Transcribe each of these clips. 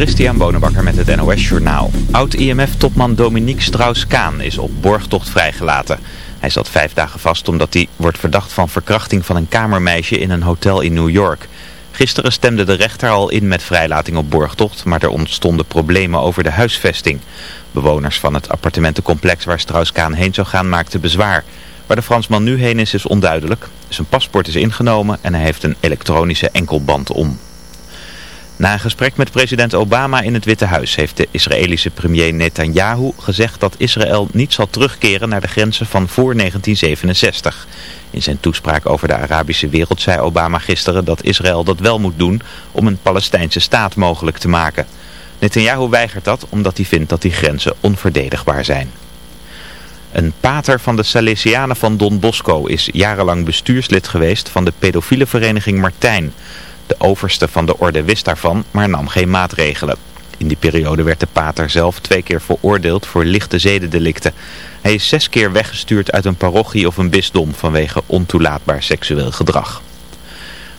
Christian Bonenbakker met het NOS Journaal. Oud-IMF-topman Dominique Strauss-Kaan is op borgtocht vrijgelaten. Hij zat vijf dagen vast omdat hij wordt verdacht van verkrachting van een kamermeisje in een hotel in New York. Gisteren stemde de rechter al in met vrijlating op borgtocht, maar er ontstonden problemen over de huisvesting. Bewoners van het appartementencomplex waar Strauss-Kaan heen zou gaan maakten bezwaar. Waar de Fransman nu heen is, is onduidelijk. Zijn paspoort is ingenomen en hij heeft een elektronische enkelband om. Na een gesprek met president Obama in het Witte Huis heeft de Israëlische premier Netanyahu gezegd dat Israël niet zal terugkeren naar de grenzen van voor 1967. In zijn toespraak over de Arabische wereld zei Obama gisteren dat Israël dat wel moet doen om een Palestijnse staat mogelijk te maken. Netanyahu weigert dat omdat hij vindt dat die grenzen onverdedigbaar zijn. Een pater van de Salesianen van Don Bosco is jarenlang bestuurslid geweest van de pedofiele vereniging Martijn. De overste van de orde wist daarvan, maar nam geen maatregelen. In die periode werd de pater zelf twee keer veroordeeld voor lichte zedendelicten. Hij is zes keer weggestuurd uit een parochie of een bisdom vanwege ontoelaatbaar seksueel gedrag.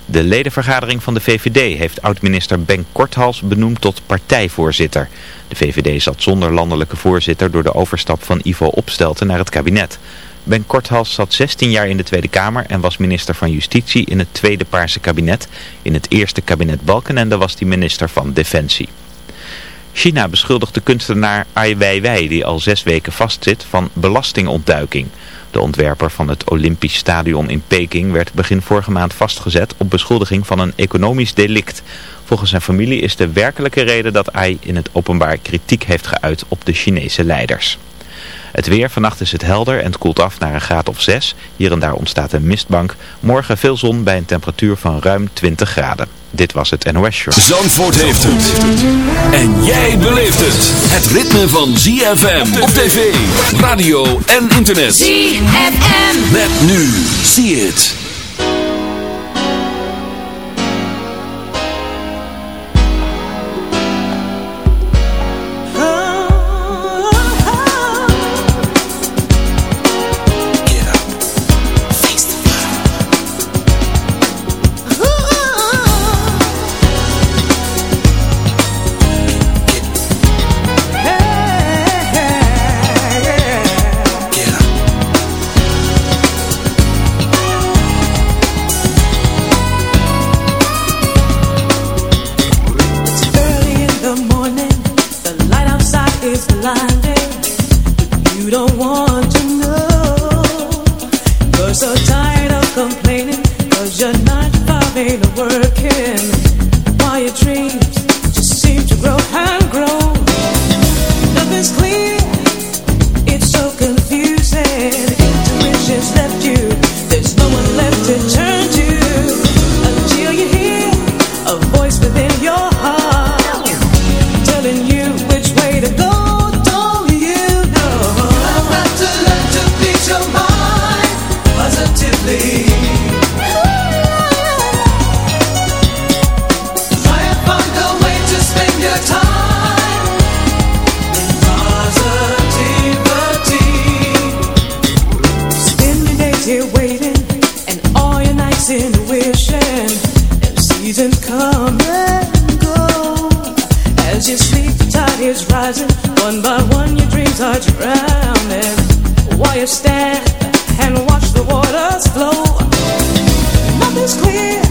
De ledenvergadering van de VVD heeft oud-minister Ben Korthals benoemd tot partijvoorzitter. De VVD zat zonder landelijke voorzitter door de overstap van Ivo Opstelten naar het kabinet. Ben Korthals zat 16 jaar in de Tweede Kamer en was minister van Justitie in het tweede Paarse kabinet. In het eerste kabinet Balkenende was hij minister van Defensie. China beschuldigt de kunstenaar Ai Weiwei, die al zes weken vastzit, van belastingontduiking. De ontwerper van het Olympisch Stadion in Peking werd begin vorige maand vastgezet op beschuldiging van een economisch delict. Volgens zijn familie is de werkelijke reden dat Ai in het openbaar kritiek heeft geuit op de Chinese leiders. Het weer, vannacht is het helder en het koelt af naar een graad of 6. Hier en daar ontstaat een mistbank. Morgen veel zon bij een temperatuur van ruim 20 graden. Dit was het NOS Show. Zandvoort heeft het. En jij beleeft het. Het ritme van ZFM op tv, radio en internet. ZFM. Met nu. See it. Is rising. One by one your dreams are drowning. While you stand and watch the waters flow? Nothing's clear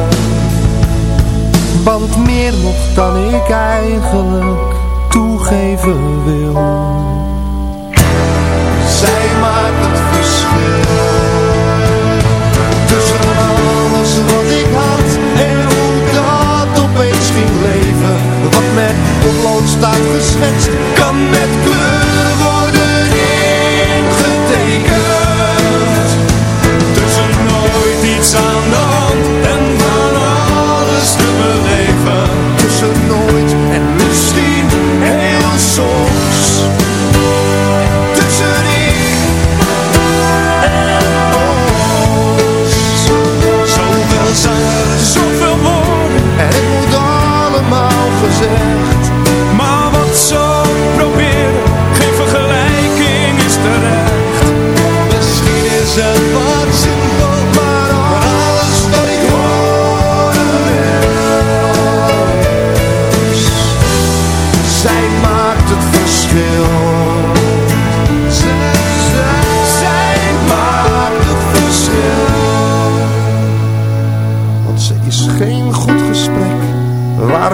Want meer nog dan ik eigenlijk toegeven wil. Zij maakt het verschil. Tussen alles wat ik had en hoe dat opeens ging leven. Wat met potlood staat geschetst, kan met kleur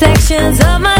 Reflections of my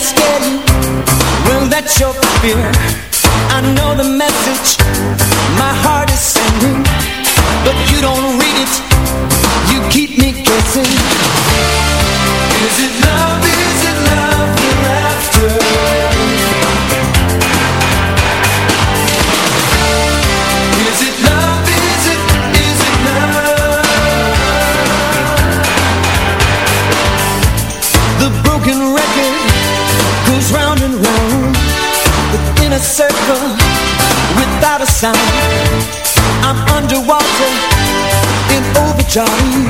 asking, will that your fear? I know the message my heart is sending, but you don't read it. sound I'm underwater in overdrive.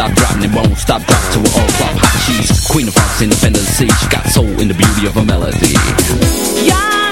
stop, dropping, it won't stop, drop to an all flop. Hot cheese, queen of hearts, independent. She got soul in the beauty of her melody. Yeah.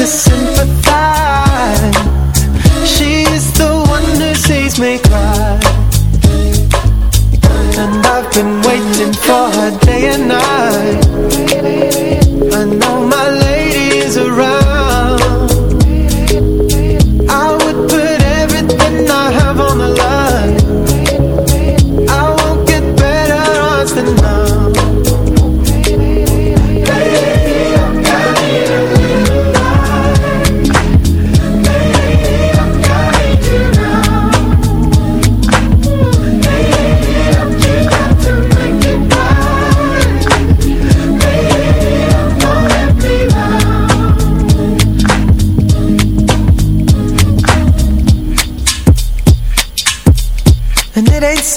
to send